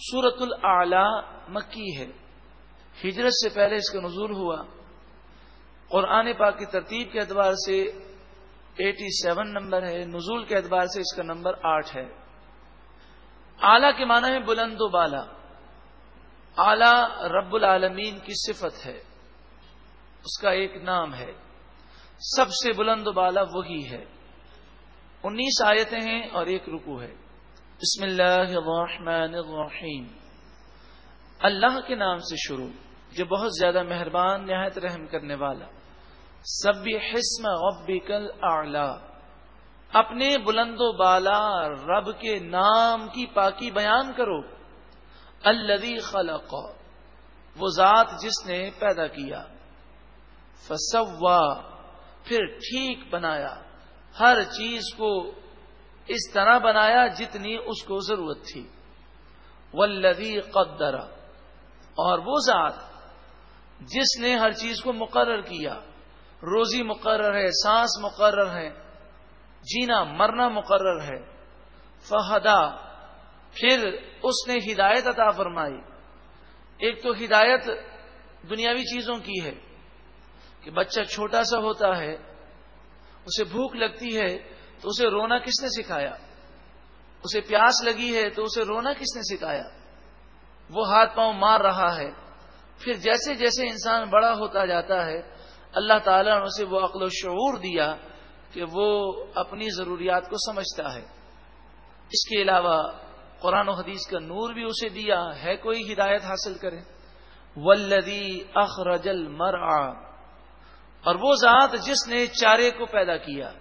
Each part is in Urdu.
سورت العلا مکی ہے۔ ہجرت سے پہلے اس کا نزول ہوا۔ قرآن پاک کی ترتیب کے اعتبار سے ایٹی سیون نمبر ہے، نزول کے اعتبار سے اس کا نمبر آٹھ ہے۔ آلہ کے معنی میں بلند و بالا۔ آلہ رب العالمین کی صفت ہے۔ اس کا ایک نام ہے۔ سب سے بلند و بالا وہی ہے۔ انیس آیتیں ہیں اور ایک رکو ہے۔ بسم اللہ الرحمن الرحیم۔ اللہ کے نام سے شروع، جو بہت زیادہ مہربان، نہایت رحم کرنے والا۔ سب حسم ربکل اعلی اپنے بلند و بالا رب کے نام کی پاکی بیان کرو۔ الذي خلق، وہ ذات جس نے پیدا کیا۔ فسوا، پھر ٹھیک بنایا۔ ہر چیز کو اس طرح بنایا جتنی اس کو ضرورت تھی۔ ولدی قدر، اور وہ ذات جس نے ہر چیز کو مقرر کیا۔ روزی مقرر ہے، سانس مقرر ہے، جینا مرنا مقرر ہے۔ فہدا پھر اس نے ہدایت عطا فرمائی۔ ایک تو ہدایت دنیاوی چیزوں کی ہے کہ بچہ چھوٹا سا ہوتا ہے، اسے بھوک لگتی ہے تو اسے رونا کس نے سکھایا؟ اسے پیاس لگی ہے تو اسے رونا کس نے سکھایا؟ وہ ہاتھ پاؤں مار رہا ہے۔ پھر جیسے جیسے انسان بڑا ہوتا جاتا ہے، اللہ تعالیٰ نے اسے وہ عقل و شعور دیا کہ وہ اپنی ضروریات کو سمجھتا ہے۔ اس کے علاوہ قرآن و حدیث کا نور بھی اسے دیا، ہے کوئی ہدایت حاصل کرے؟ ولدی اخرجل مر اور وہ ذات جس نے چارے کو پیدا کیا۔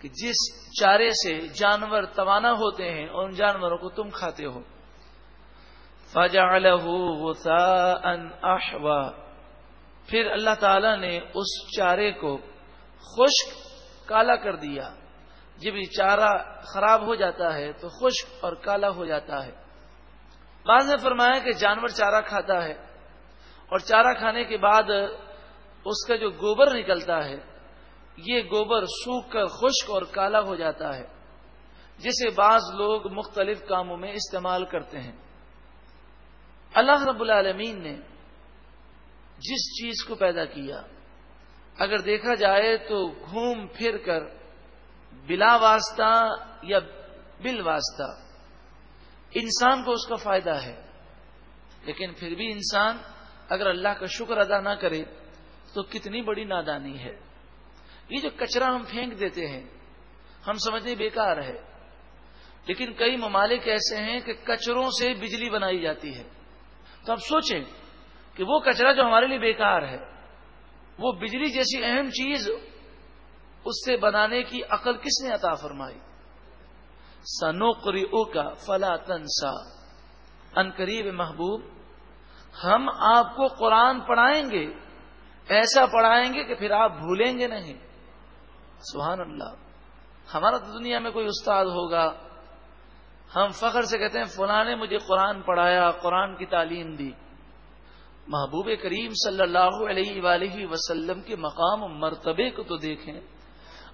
کہ جس چارے سے جانور توانا ہوتے ہیں اور ان جانوروں کو تم کھاتے ہو۔ فجا احوا پھر اللہ تعالی نے اس چارے کو خشک کالا کر دیا۔ جب یہ چارہ خراب ہو جاتا ہے تو خشک اور کالا ہو جاتا ہے۔ بعض نے فرمایا کہ جانور چارہ کھاتا ہے اور چارہ کھانے کے بعد اس کا جو گوبر نکلتا ہے یہ گوبر سوکھ کر خشک اور کالا ہو جاتا ہے، جسے بعض لوگ مختلف کاموں میں استعمال کرتے ہیں۔ اللہ رب العالمین نے جس چیز کو پیدا کیا، اگر دیکھا جائے تو گھوم پھر کر بلا واسطہ یا بل واسطہ انسان کو اس کا فائدہ ہے۔ لیکن پھر بھی انسان اگر اللہ کا شکر ادا نہ کرے تو کتنی بڑی نادانی ہے۔ یہ جو کچرا ہم پھینک دیتے ہیں، ہم سمجھتے بیکار ہے۔ لیکن کئی ممالک ایسے ہیں کہ کچروں سے بجلی بنائی جاتی ہے۔ تو اب سوچیں کہ وہ کچرا جو ہمارے لیے بیکار ہے، وہ بجلی جیسی اہم چیز اس سے بنانے کی عقل کس نے عطا فرمائی؟ سنوکری او کا فلا تنسا۔ ان قریب محبوب، ہم آپ کو قرآن پڑھائیں گے، ایسا پڑھائیں گے کہ پھر آپ بھولیں گے نہیں۔ سبحان اللہ۔ ہمارا تو دنیا میں کوئی استاد ہوگا۔ ہم فخر سے کہتے ہیں، فلاں نے مجھے قرآن پڑھایا، قرآن کی تعلیم دی۔ محبوب کریم صلی اللہ علیہ وآلہ وسلم کے مقام و مرتبے کو تو دیکھیں۔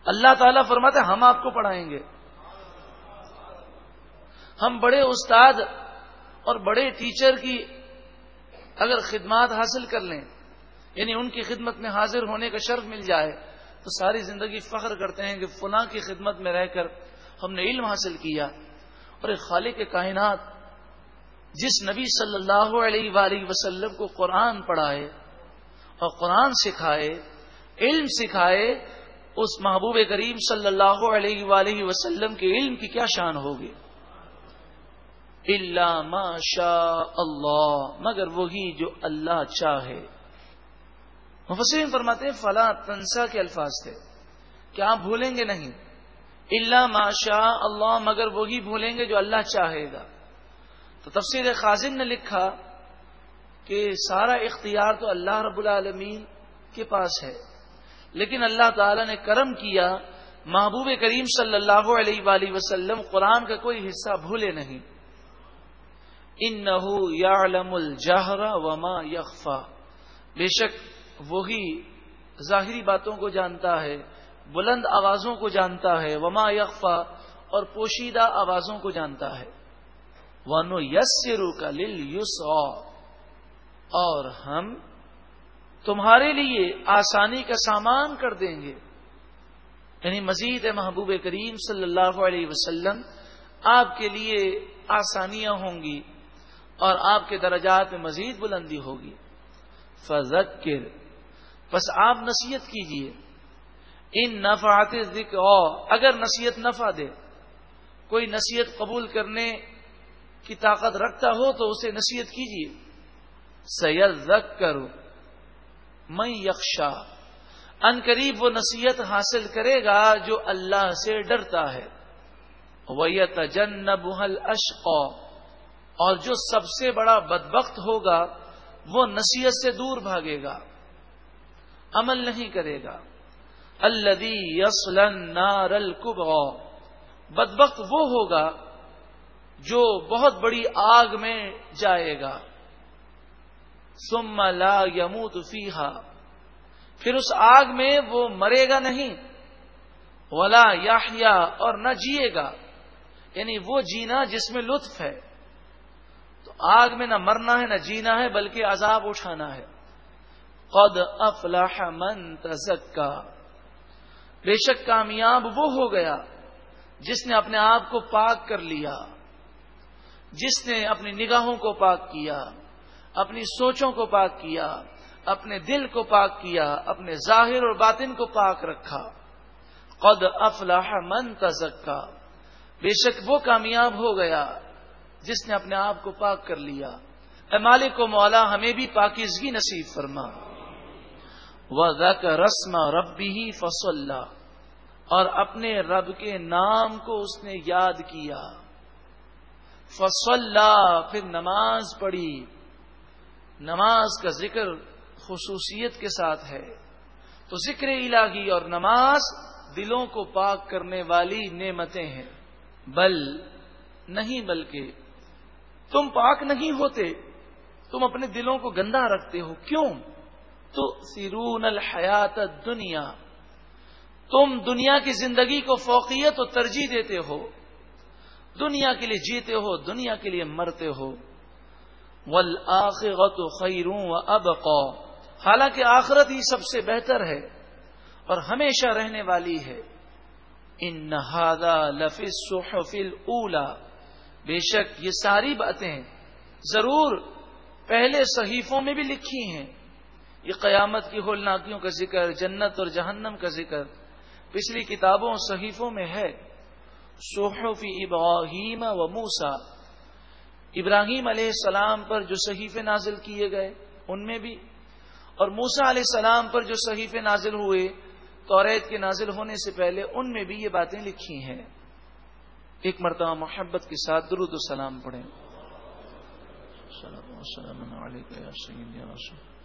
اللہ تعالیٰ فرماتے ہم آپ کو پڑھائیں گے۔ ہم بڑے استاد اور بڑے ٹیچر کی اگر خدمات حاصل کر لیں یعنی ان کی خدمت میں حاضر ہونے کا شرف مل جائے تو ساری زندگی فخر کرتے ہیں کہ فلاں کی خدمت میں رہ کر ہم نے علم حاصل کیا اور ایک خالق کائنات جس نبی صلی اللہ علیہ وآلہ وسلم کو قرآن پڑھائے اور قرآن سکھائے، علم سکھائے، اس محبوب کریم صلی اللہ علیہ وآلہ وسلم کے علم کی کیا شان ہوگی؟ اللہ ما شاء اللہ مگر وہی جو اللہ چاہے۔ مفسرین فرماتے ہیں فلاں تنسا کے الفاظ تھے۔ کہ آپ بھولیں گے نہیں۔ اللہ ماشا اللہ، مگر وہی بھولیں گے جو اللہ چاہے گا۔ تو تفسیر خازن نے لکھا کہ سارا اختیار تو اللہ رب العالمین کے پاس ہے۔ لیکن اللہ تعالی نے کرم کیا، محبوب کریم صلی اللہ علیہ وآلہ وسلم قرآن کا کوئی حصہ بھولے نہیں۔ ان نہ الجہر وما یخفا۔ بے شک وہی ظاہری باتوں کو جانتا ہے، بلند آوازوں کو جانتا ہے، وما یکفا اور پوشیدہ آوازوں کو جانتا ہے۔ ونو یس کا لل یوس اور ہم تمہارے لیے آسانی کا سامان کر دیں گے۔ یعنی مزید محبوب کریم صلی اللہ علیہ وسلم، آپ کے لیے آسانیاں ہوں گی اور آپ کے درجات میں مزید بلندی ہوگی۔ فذکر۔ بس آپ نصیحت کیجیے۔ ان نفعات ذکر اگر نصیحت نفع دے، کوئی نصیحت قبول کرنے کی طاقت رکھتا ہو تو اسے نصیحت کیجیے سید رکھ کرو میں یکشا ان قریب وہ نصیحت حاصل کرے گا جو اللہ سے ڈرتا ہے۔ ویت جن بحل اور جو سب سے بڑا بدبخت ہوگا، وہ نصیحت سے دور بھاگے گا۔ عمل نہیں کرے گا۔ الدی یسلن نار بدبخت وہ ہوگا جو بہت بڑی آگ میں جائے گا۔ سم لا یموت فیحا پھر اس آگ میں وہ مرے گا نہیں۔ ولا یا اور نہ جیے گا۔ یعنی وہ جینا جس میں لطف ہے۔ تو آگ میں نہ مرنا ہے، نہ جینا ہے، بلکہ عذاب اٹھانا ہے۔ قد افلاح من تزکا بے شک کامیاب وہ ہو گیا جس نے اپنے آپ کو پاک کر لیا، جس نے اپنی نگاہوں کو پاک کیا، اپنی سوچوں کو پاک کیا، اپنے دل کو پاک کیا، اپنے ظاہر اور باطن کو پاک رکھا۔ قد افلاح من تزکا بے شک وہ کامیاب ہو گیا جس نے اپنے آپ کو پاک کر لیا۔ اے مالک و مولا، ہمیں بھی پاکیزگی نصیب فرما۔ وہ رسم ربی ہی فصل اور اپنے رب کے نام کو اس نے یاد کیا۔ فصل، پھر نماز پڑھی۔ نماز کا ذکر خصوصیت کے ساتھ ہے۔ تو ذکر الہی اور نماز دلوں کو پاک کرنے والی نعمتیں ہیں۔ بل نہیں بلکہ تم پاک نہیں ہوتے، تم اپنے دلوں کو گندا رکھتے ہو۔ کیوں؟ تو سیرون الحیات دنیا تم دنیا کی زندگی کو فوقیت و ترجیح دیتے ہو۔ دنیا کے لیے جیتے ہو، دنیا کے لیے مرتے ہو۔ ول آخرت خیروں اب حالانکہ آخرت ہی سب سے بہتر ہے اور ہمیشہ رہنے والی ہے۔ ان نہادا لفظ صحفل اولا بے شک یہ ساری باتیں ضرور پہلے صحیفوں میں بھی لکھی ہیں۔ یہ قیامت کی ہولناکیوں کا ذکر، جنت اور جہنم کا ذکر۔ پچھلی کتابوں صحیفوں میں ہے صحفی ابراہیم و موسا ابراہیم علیہ السلام پر جو صحیفے نازل کیے گئے، ان میں بھی۔ اور موسا علیہ السلام پر جو صحیفے نازل ہوئے، توریت کے نازل ہونے سے پہلے ان میں بھی یہ باتیں لکھی ہیں۔ ایک مرتبہ محبت کے ساتھ درود و سلام پڑھیں۔ السلام علیکم